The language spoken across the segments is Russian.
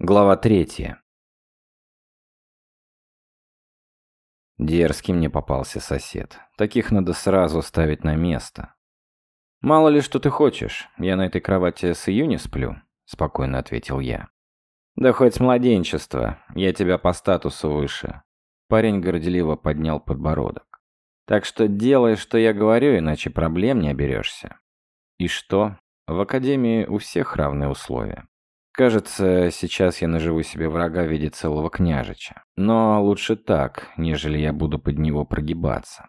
Глава третья. Дерзкий мне попался сосед. Таких надо сразу ставить на место. «Мало ли, что ты хочешь. Я на этой кровати с июня сплю», — спокойно ответил я. «Да хоть с младенчества. Я тебя по статусу выше». Парень горделиво поднял подбородок. «Так что делай, что я говорю, иначе проблем не оберешься». «И что? В академии у всех равные условия. Кажется, сейчас я наживу себе врага в виде целого княжича. Но лучше так, нежели я буду под него прогибаться.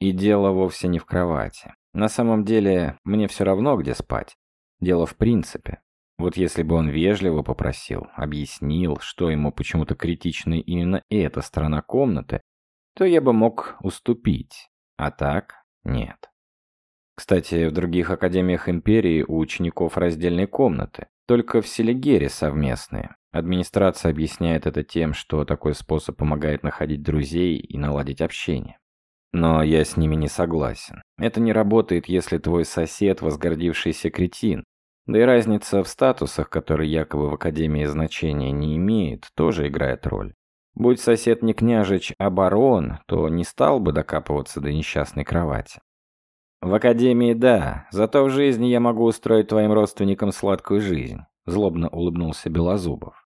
И дело вовсе не в кровати. На самом деле, мне все равно, где спать. Дело в принципе. Вот если бы он вежливо попросил, объяснил, что ему почему-то критична именно эта сторона комнаты, то я бы мог уступить. А так нет. Кстати, в других академиях Империи у учеников раздельные комнаты, только в Селигере совместные. Администрация объясняет это тем, что такой способ помогает находить друзей и наладить общение. Но я с ними не согласен. Это не работает, если твой сосед – возгордившийся кретин. Да и разница в статусах, которые якобы в Академии значения не имеет, тоже играет роль. Будь сосед не княжич, а барон, то не стал бы докапываться до несчастной кровати. «В академии да, зато в жизни я могу устроить твоим родственникам сладкую жизнь», — злобно улыбнулся Белозубов.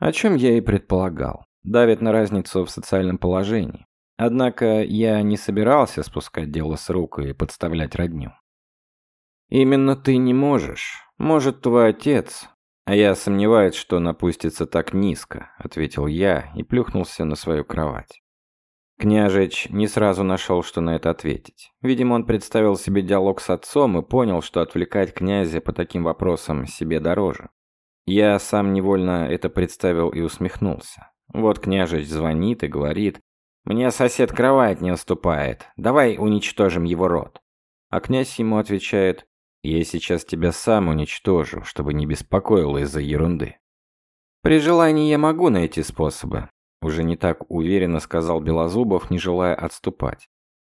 О чем я и предполагал. Давит на разницу в социальном положении. Однако я не собирался спускать дело с рук и подставлять родню. «Именно ты не можешь. Может, твой отец. А я сомневаюсь, что он опустится так низко», — ответил я и плюхнулся на свою кровать. Княжич не сразу нашел, что на это ответить. Видимо, он представил себе диалог с отцом и понял, что отвлекать князя по таким вопросам себе дороже. Я сам невольно это представил и усмехнулся. Вот княжич звонит и говорит, «Мне сосед кровать не уступает, давай уничтожим его род». А князь ему отвечает, «Я сейчас тебя сам уничтожу, чтобы не беспокоило из-за ерунды». При желании я могу найти способы, уже не так уверенно сказал Белозубов, не желая отступать.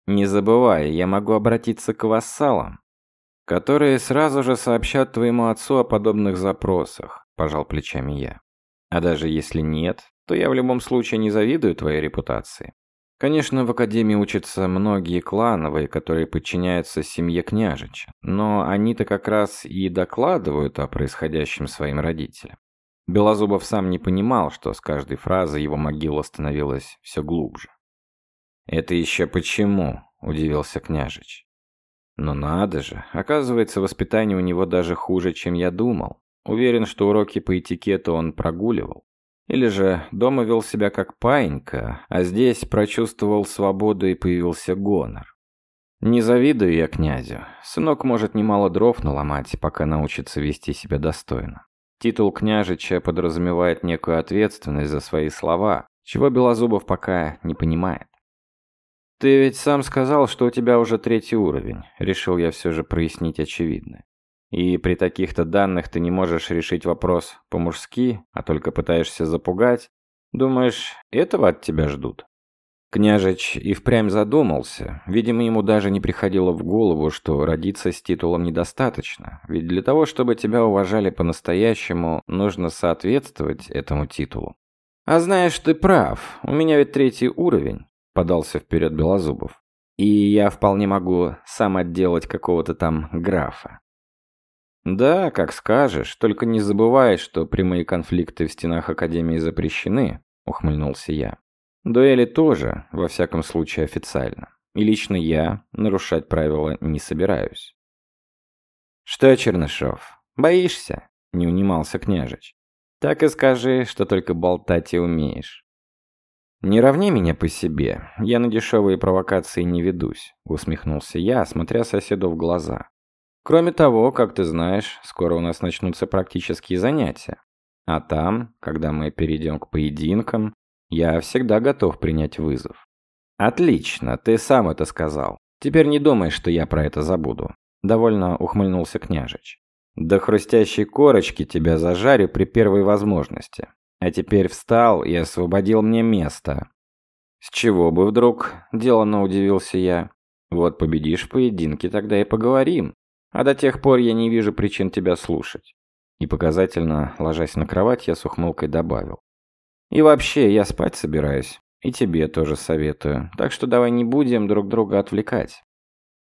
«Не забывай, я могу обратиться к вассалам, которые сразу же сообщат твоему отцу о подобных запросах», – пожал плечами я. «А даже если нет, то я в любом случае не завидую твоей репутации. Конечно, в Академии учатся многие клановые, которые подчиняются семье княжича, но они-то как раз и докладывают о происходящем своим родителям. Белозубов сам не понимал, что с каждой фразой его могила становилась все глубже. «Это еще почему?» – удивился княжич. «Но надо же, оказывается, воспитание у него даже хуже, чем я думал. Уверен, что уроки по этикету он прогуливал. Или же дома вел себя как паинька, а здесь прочувствовал свободу и появился гонор. Не завидую я князю. Сынок может немало дров наломать, пока научится вести себя достойно. Титул княжича подразумевает некую ответственность за свои слова, чего Белозубов пока не понимает. «Ты ведь сам сказал, что у тебя уже третий уровень», — решил я все же прояснить очевидное. «И при таких-то данных ты не можешь решить вопрос по-мужски, а только пытаешься запугать. Думаешь, этого от тебя ждут?» Княжич и впрямь задумался. Видимо, ему даже не приходило в голову, что родиться с титулом недостаточно. Ведь для того, чтобы тебя уважали по-настоящему, нужно соответствовать этому титулу. «А знаешь, ты прав. У меня ведь третий уровень», — подался вперед Белозубов. «И я вполне могу сам отделать какого-то там графа». «Да, как скажешь, только не забывай, что прямые конфликты в стенах Академии запрещены», — ухмыльнулся я. Дуэли тоже, во всяком случае официально. И лично я нарушать правила не собираюсь. «Что, Чернышов, боишься?» — не унимался княжич. «Так и скажи, что только болтать и умеешь». «Не равни меня по себе, я на дешевые провокации не ведусь», — усмехнулся я, смотря соседу в глаза. «Кроме того, как ты знаешь, скоро у нас начнутся практические занятия. А там, когда мы перейдем к поединкам, я всегда готов принять вызов. Отлично, ты сам это сказал. Теперь не думай, что я про это забуду. Довольно ухмыльнулся княжич. До хрустящей корочки тебя зажарю при первой возможности. А теперь встал и освободил мне место. С чего бы вдруг? Деланно удивился я. Вот победишь в поединке, тогда и поговорим. А до тех пор я не вижу причин тебя слушать. И показательно, ложась на кровать, я с ухмылкой добавил. «И вообще, я спать собираюсь. И тебе тоже советую. Так что давай не будем друг друга отвлекать».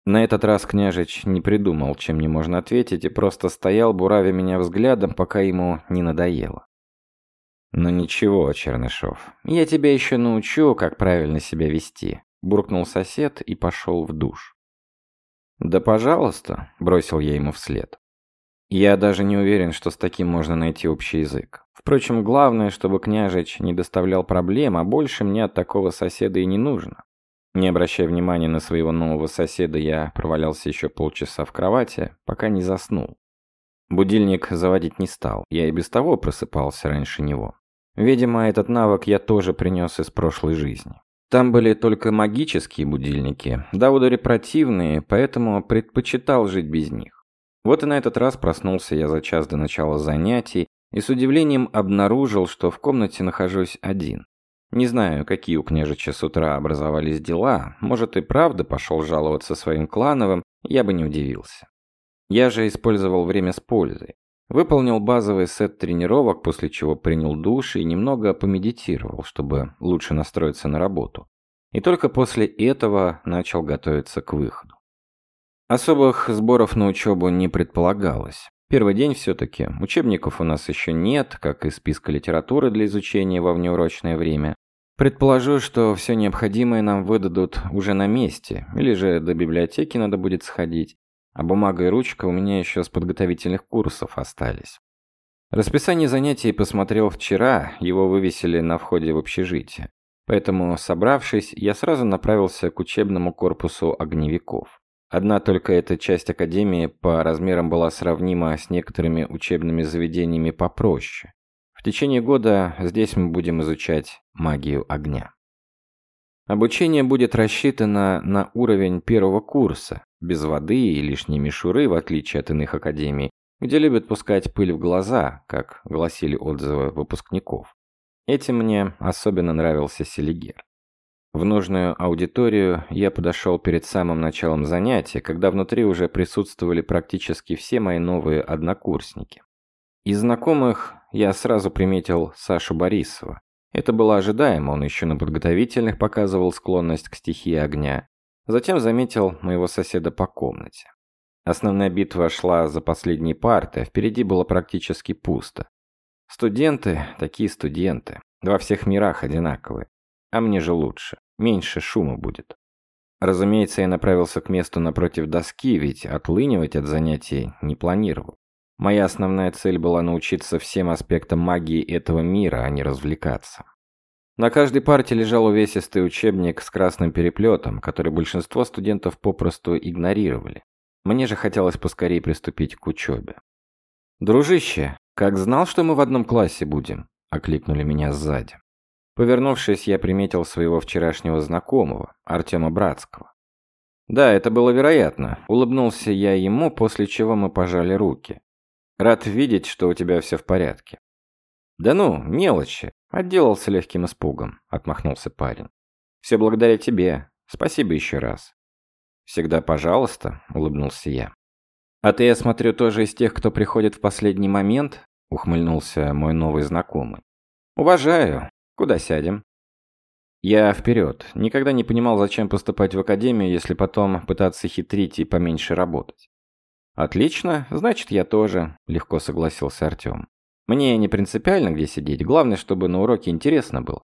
На этот раз княжич не придумал, чем не можно ответить, и просто стоял, буравя меня взглядом, пока ему не надоело. «Ну ничего, Чернышов, я тебя еще научу, как правильно себя вести», – буркнул сосед и пошел в душ. «Да пожалуйста», – бросил я ему вслед. Я даже не уверен, что с таким можно найти общий язык. Впрочем, главное, чтобы княжич не доставлял проблем, а больше мне от такого соседа и не нужно. Не обращая внимания на своего нового соседа, я провалялся еще полчаса в кровати, пока не заснул. Будильник заводить не стал, я и без того просыпался раньше него. Видимо, этот навык я тоже принес из прошлой жизни. Там были только магические будильники, да удари противные, поэтому предпочитал жить без них. Вот и на этот раз проснулся я за час до начала занятий и с удивлением обнаружил, что в комнате нахожусь один. Не знаю, какие у княжича с утра образовались дела, может и правда пошел жаловаться своим клановым, я бы не удивился. Я же использовал время с пользой. Выполнил базовый сет тренировок, после чего принял душ и немного помедитировал, чтобы лучше настроиться на работу. И только после этого начал готовиться к выходу. Особых сборов на учебу не предполагалось. Первый день все-таки. Учебников у нас еще нет, как и списка литературы для изучения во внеурочное время. Предположу, что все необходимое нам выдадут уже на месте, или же до библиотеки надо будет сходить, а бумага и ручка у меня еще с подготовительных курсов остались. Расписание занятий посмотрел вчера, его вывесили на входе в общежитие. Поэтому, собравшись, я сразу направился к учебному корпусу огневиков. Одна только эта часть академии по размерам была сравнима с некоторыми учебными заведениями попроще. В течение года здесь мы будем изучать магию огня. Обучение будет рассчитано на уровень первого курса, без воды и лишней мишуры, в отличие от иных академий, где любят пускать пыль в глаза, как гласили отзывы выпускников. Этим мне особенно нравился Селигер. В нужную аудиторию я подошел перед самым началом занятия, когда внутри уже присутствовали практически все мои новые однокурсники. Из знакомых я сразу приметил Сашу Борисова. Это было ожидаемо, он еще на подготовительных показывал склонность к стихии огня. Затем заметил моего соседа по комнате. Основная битва шла за последние парты, а впереди было практически пусто. Студенты, такие студенты, во всех мирах одинаковые. А мне же лучше меньше шума будет. Разумеется, я направился к месту напротив доски, ведь отлынивать от занятий не планировал. Моя основная цель была научиться всем аспектам магии этого мира, а не развлекаться. На каждой парте лежал увесистый учебник с красным переплетом, который большинство студентов попросту игнорировали. Мне же хотелось поскорее приступить к учебе. «Дружище, как знал, что мы в одном классе будем?» – окликнули меня сзади. Повернувшись, я приметил своего вчерашнего знакомого, Артема Братского. Да, это было вероятно. Улыбнулся я ему, после чего мы пожали руки. Рад видеть, что у тебя все в порядке. Да ну, мелочи. Отделался легким испугом, отмахнулся парень. Все благодаря тебе. Спасибо еще раз. Всегда пожалуйста, улыбнулся я. А ты, я смотрю, тоже из тех, кто приходит в последний момент? Ухмыльнулся мой новый знакомый. Уважаю. Куда сядем? Я вперед. Никогда не понимал, зачем поступать в академию, если потом пытаться хитрить и поменьше работать. Отлично, значит, я тоже, легко согласился Артем. Мне не принципиально, где сидеть, главное, чтобы на уроке интересно было.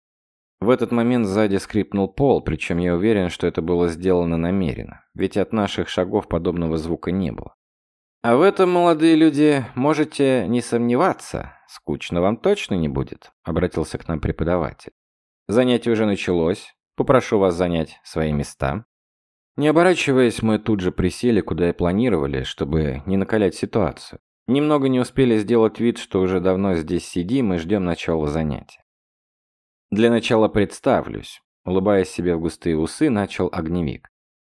В этот момент сзади скрипнул пол, причем я уверен, что это было сделано намеренно, ведь от наших шагов подобного звука не было. А в этом, молодые люди, можете не сомневаться. Скучно вам точно не будет, обратился к нам преподаватель. Занятие уже началось. Попрошу вас занять свои места. Не оборачиваясь, мы тут же присели, куда и планировали, чтобы не накалять ситуацию. Немного не успели сделать вид, что уже давно здесь сидим и ждем начала занятия. Для начала представлюсь. Улыбаясь себе в густые усы, начал огневик.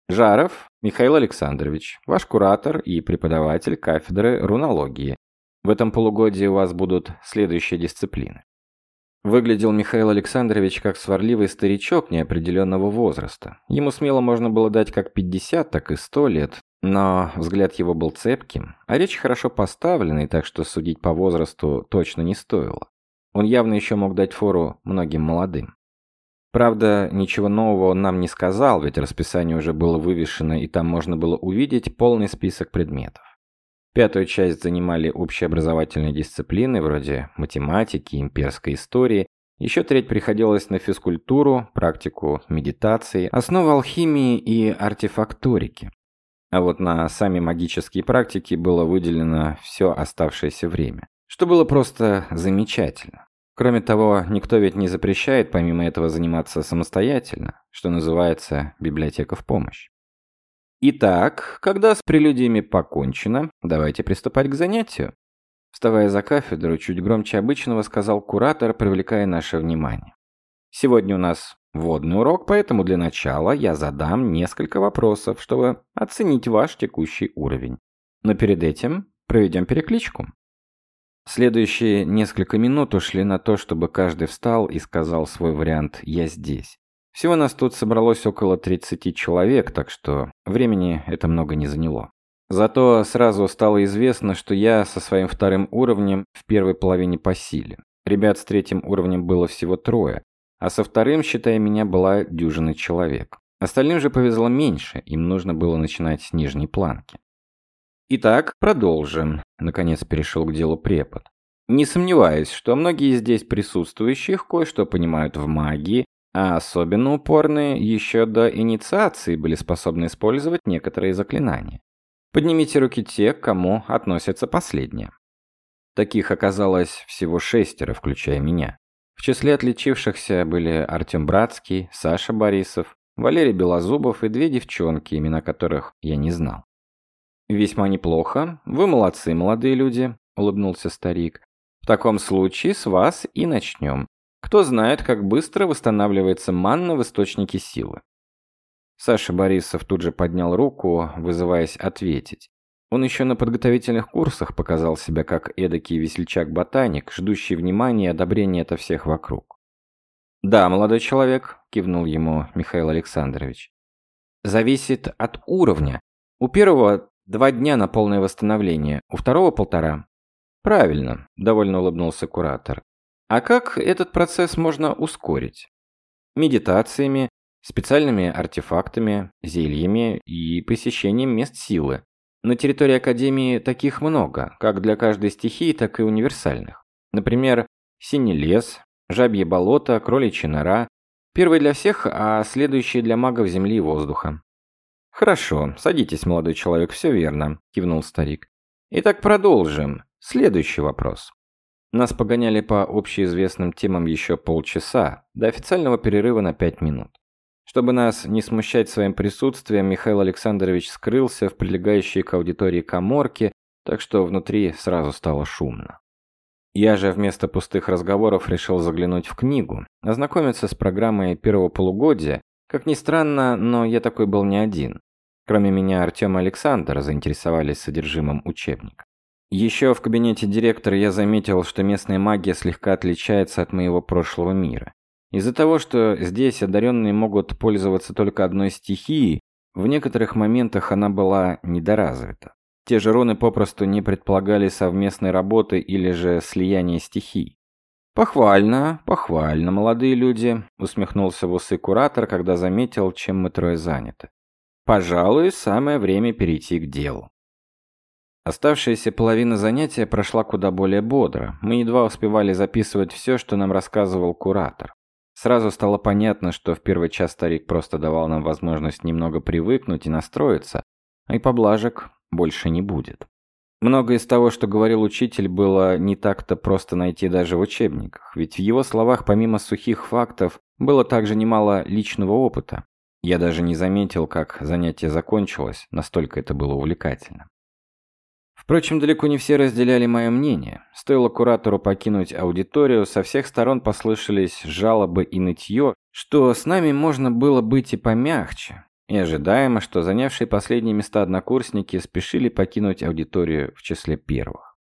Жаров Михаил Александрович, ваш куратор и преподаватель кафедры рунологии. В этом полугодии у вас будут следующие дисциплины. Выглядел Михаил Александрович как сварливый старичок неопределенного возраста. Ему смело можно было дать как 50, так и 100 лет, Но взгляд его был цепким, а речь хорошо поставленной, так что судить по возрасту точно не стоило. Он явно еще мог дать фору многим молодым. Правда, ничего нового он нам не сказал, ведь расписание уже было вывешено, и там можно было увидеть полный список предметов. Пятую часть занимали общеобразовательные дисциплины вроде математики, имперской истории. Еще треть приходилось на физкультуру, практику медитации, основы алхимии и артефакторики. А вот на сами магические практики было выделено все оставшееся время, что было просто замечательно. Кроме того, никто ведь не запрещает помимо этого заниматься самостоятельно, что называется библиотека в помощь. Итак, когда с прелюдиями покончено, давайте приступать к занятию. Вставая за кафедру, чуть громче обычного сказал куратор, привлекая наше внимание. Сегодня у нас вводный урок, поэтому для начала я задам несколько вопросов, чтобы оценить ваш текущий уровень. Но перед этим проведем перекличку. Следующие несколько минут ушли на то, чтобы каждый встал и сказал свой вариант «я здесь». Всего нас тут собралось около 30 человек, так что времени это много не заняло. Зато сразу стало известно, что я со своим вторым уровнем в первой половине по силе. Ребят с третьим уровнем было всего трое, а со вторым, считая меня, была дюжина человек. Остальным же повезло меньше, им нужно было начинать с нижней планки. Итак, продолжим. Наконец перешел к делу препод. Не сомневаюсь, что многие здесь присутствующих кое-что понимают в магии, а особенно упорные еще до инициации были способны использовать некоторые заклинания. Поднимите руки те, к кому относятся последние. Таких оказалось всего шестеро, включая меня. В числе отличившихся были Артем Братский, Саша Борисов, Валерий Белозубов и две девчонки, имена которых я не знал. «Весьма неплохо. Вы молодцы, молодые люди», — улыбнулся старик. «В таком случае с вас и начнем. Кто знает, как быстро восстанавливается манна в источнике силы». Саша Борисов тут же поднял руку, вызываясь ответить. Он еще на подготовительных курсах показал себя как эдакий весельчак-ботаник, ждущий внимания и одобрения от всех вокруг. «Да, молодой человек», — кивнул ему Михаил Александрович. «Зависит от уровня. У первого Два дня на полное восстановление, у второго полтора. Правильно, довольно улыбнулся куратор. А как этот процесс можно ускорить? Медитациями, специальными артефактами, зельями и посещением мест силы. На территории Академии таких много, как для каждой стихии, так и универсальных. Например, Синий лес, Жабье болото, Кроличья нора. Первый для всех, а следующий для магов земли и воздуха. «Хорошо, садитесь, молодой человек, все верно», – кивнул старик. «Итак, продолжим. Следующий вопрос». Нас погоняли по общеизвестным темам еще полчаса, до официального перерыва на пять минут. Чтобы нас не смущать своим присутствием, Михаил Александрович скрылся в прилегающей к аудитории коморке, так что внутри сразу стало шумно. Я же вместо пустых разговоров решил заглянуть в книгу, ознакомиться с программой первого полугодия. Как ни странно, но я такой был не один. Кроме меня, Артем и Александр заинтересовались содержимым учебника. Еще в кабинете директора я заметил, что местная магия слегка отличается от моего прошлого мира. Из-за того, что здесь одаренные могут пользоваться только одной стихией, в некоторых моментах она была недоразвита. Те же руны попросту не предполагали совместной работы или же слияния стихий. «Похвально, похвально, молодые люди», — усмехнулся в усы куратор, когда заметил, чем мы трое заняты. Пожалуй, самое время перейти к делу. Оставшаяся половина занятия прошла куда более бодро. Мы едва успевали записывать все, что нам рассказывал куратор. Сразу стало понятно, что в первый час старик просто давал нам возможность немного привыкнуть и настроиться, а и поблажек больше не будет. Многое из того, что говорил учитель, было не так-то просто найти даже в учебниках, ведь в его словах помимо сухих фактов было также немало личного опыта, я даже не заметил, как занятие закончилось, настолько это было увлекательно. Впрочем, далеко не все разделяли мое мнение. Стоило куратору покинуть аудиторию, со всех сторон послышались жалобы и нытье, что с нами можно было быть и помягче. И ожидаемо, что занявшие последние места однокурсники спешили покинуть аудиторию в числе первых.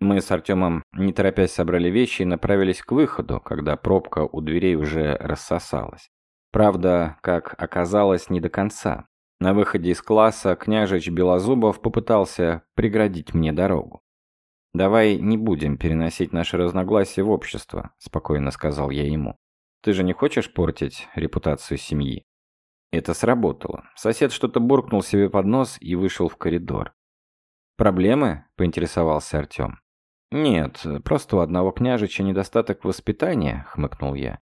Мы с Артемом, не торопясь, собрали вещи и направились к выходу, когда пробка у дверей уже рассосалась. Правда, как оказалось, не до конца. На выходе из класса княжич Белозубов попытался преградить мне дорогу. «Давай не будем переносить наши разногласия в общество», – спокойно сказал я ему. «Ты же не хочешь портить репутацию семьи?» Это сработало. Сосед что-то буркнул себе под нос и вышел в коридор. «Проблемы?» – поинтересовался Артем. «Нет, просто у одного княжича недостаток воспитания», – хмыкнул я.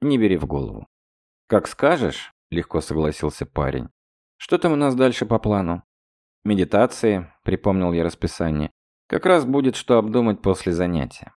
«Не бери в голову». «Как скажешь», – легко согласился парень. «Что там у нас дальше по плану?» «Медитации», – припомнил я расписание. «Как раз будет что обдумать после занятия».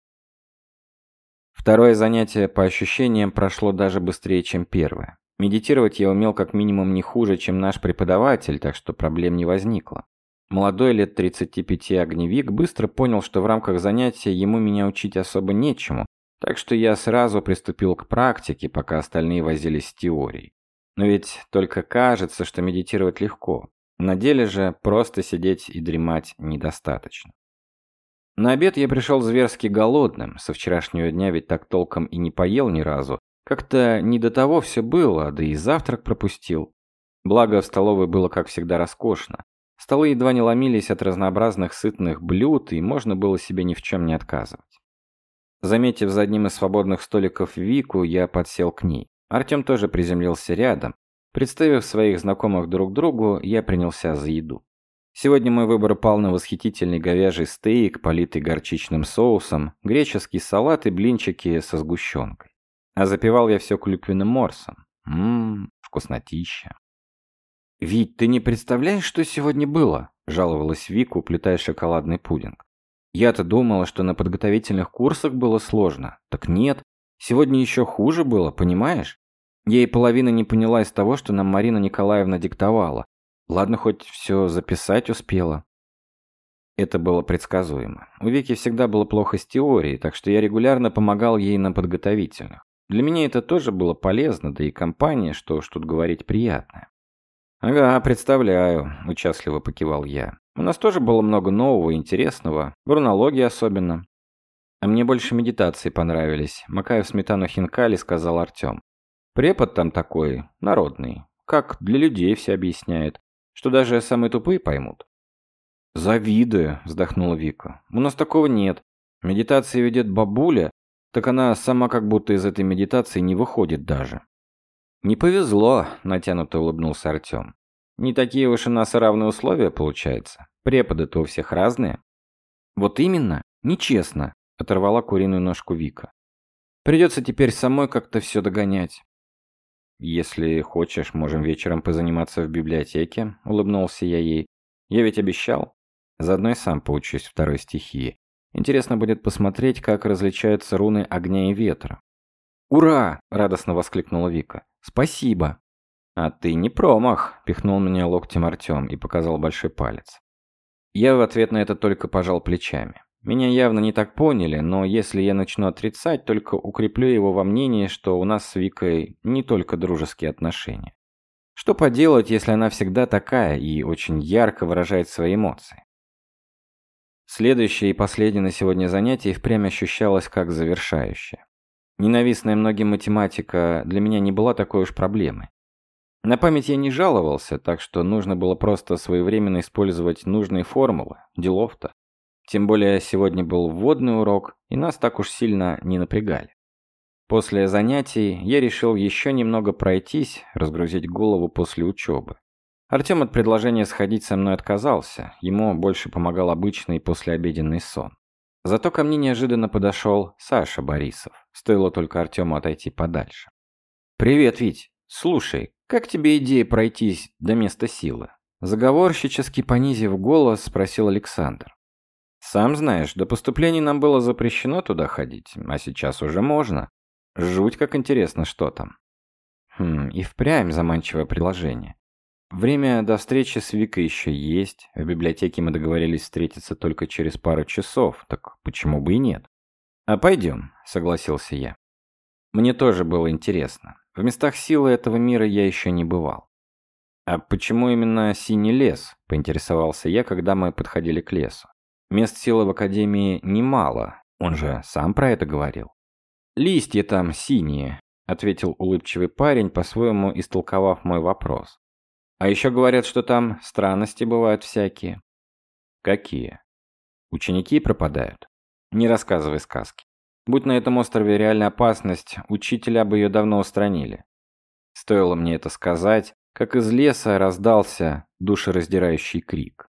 Второе занятие по ощущениям прошло даже быстрее, чем первое. Медитировать я умел как минимум не хуже, чем наш преподаватель, так что проблем не возникло. Молодой лет 35 огневик быстро понял, что в рамках занятия ему меня учить особо нечему, так что я сразу приступил к практике, пока остальные возились с теорией. Но ведь только кажется, что медитировать легко. На деле же просто сидеть и дремать недостаточно. На обед я пришел зверски голодным, со вчерашнего дня ведь так толком и не поел ни разу, как-то не до того все было, да и завтрак пропустил. Благо, в столовой было, как всегда, роскошно. Столы едва не ломились от разнообразных сытных блюд, и можно было себе ни в чем не отказывать. Заметив за одним из свободных столиков Вику, я подсел к ней. Артем тоже приземлился рядом. Представив своих знакомых друг другу, я принялся за еду. Сегодня мой выбор пал на восхитительный говяжий стейк, политый горчичным соусом, греческий салат и блинчики со сгущенкой. А запивал я все клюквенным морсом. Ммм, вкуснотища. «Вить, ты не представляешь, что сегодня было?» – жаловалась Вика, уплетая шоколадный пудинг. «Я-то думала, что на подготовительных курсах было сложно. Так нет, сегодня еще хуже было, понимаешь? И половина не поняла из того, что нам Марина Николаевна диктовала. Ладно, хоть все записать успела». Это было предсказуемо. У Вики всегда было плохо с теорией, так что я регулярно помогал ей на подготовительных. Для меня это тоже было полезно, да и компания, что уж тут говорить, приятная. «Ага, представляю», – участливо покивал я. «У нас тоже было много нового и интересного, в рунологии особенно». «А мне больше медитации понравились», – макая в сметану хинкали, сказал Артем. «Препод там такой, народный, как для людей все объясняет, что даже самые тупые поймут». «Завидую», – вздохнула Вика. «У нас такого нет. Медитации ведет бабуля, так она сама как будто из этой медитации не выходит даже. «Не повезло», – натянуто улыбнулся Артем. «Не такие уж у нас равные условия, получается. Преподы-то у всех разные». «Вот именно, нечестно», – оторвала куриную ножку Вика. «Придется теперь самой как-то все догонять». «Если хочешь, можем вечером позаниматься в библиотеке», – улыбнулся я ей. «Я ведь обещал. Заодно и сам поучусь второй стихии. Интересно будет посмотреть, как различаются руны огня и ветра. «Ура!» – радостно воскликнула Вика. «Спасибо!» «А ты не промах!» – пихнул меня локтем Артем и показал большой палец. Я в ответ на это только пожал плечами. Меня явно не так поняли, но если я начну отрицать, только укреплю его во мнении, что у нас с Викой не только дружеские отношения. Что поделать, если она всегда такая и очень ярко выражает свои эмоции? Следующее и последнее на сегодня занятие впрямь ощущалось как завершающее. Ненавистная многим математика для меня не была такой уж проблемой. На память я не жаловался, так что нужно было просто своевременно использовать нужные формулы, делов-то. Тем более сегодня был вводный урок, и нас так уж сильно не напрягали. После занятий я решил еще немного пройтись, разгрузить голову после учебы. Артем от предложения сходить со мной отказался, ему больше помогал обычный послеобеденный сон. Зато ко мне неожиданно подошел Саша Борисов, стоило только Артему отойти подальше. «Привет, Вить. Слушай, как тебе идея пройтись до места силы?» Заговорщически понизив голос, спросил Александр. «Сам знаешь, до поступления нам было запрещено туда ходить, а сейчас уже можно. Жуть как интересно, что там». Хм, и впрямь заманчивое предложение. Время до встречи с Викой еще есть. В библиотеке мы договорились встретиться только через пару часов, так почему бы и нет? А пойдем, согласился я. Мне тоже было интересно. В местах силы этого мира я еще не бывал. А почему именно синий лес? Поинтересовался я, когда мы подходили к лесу. Мест силы в Академии немало, он же сам про это говорил. Листья там синие, ответил улыбчивый парень, по-своему истолковав мой вопрос. А еще говорят, что там странности бывают всякие. Какие? Ученики пропадают. Не рассказывай сказки. Будь на этом острове реальная опасность, учителя бы ее давно устранили. Стоило мне это сказать, как из леса раздался душераздирающий крик.